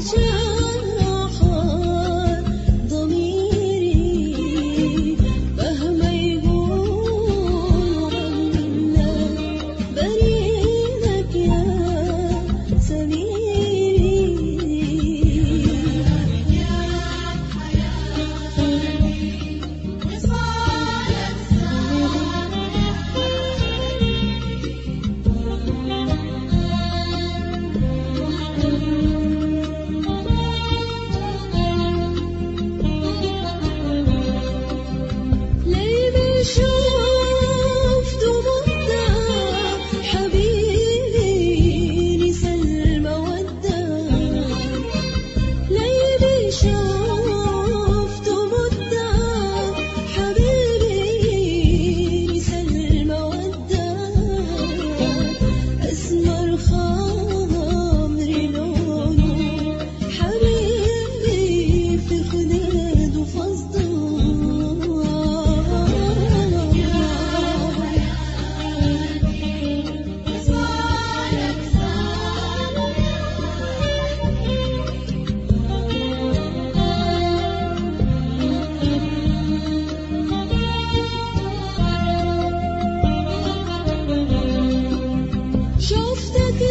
这。I've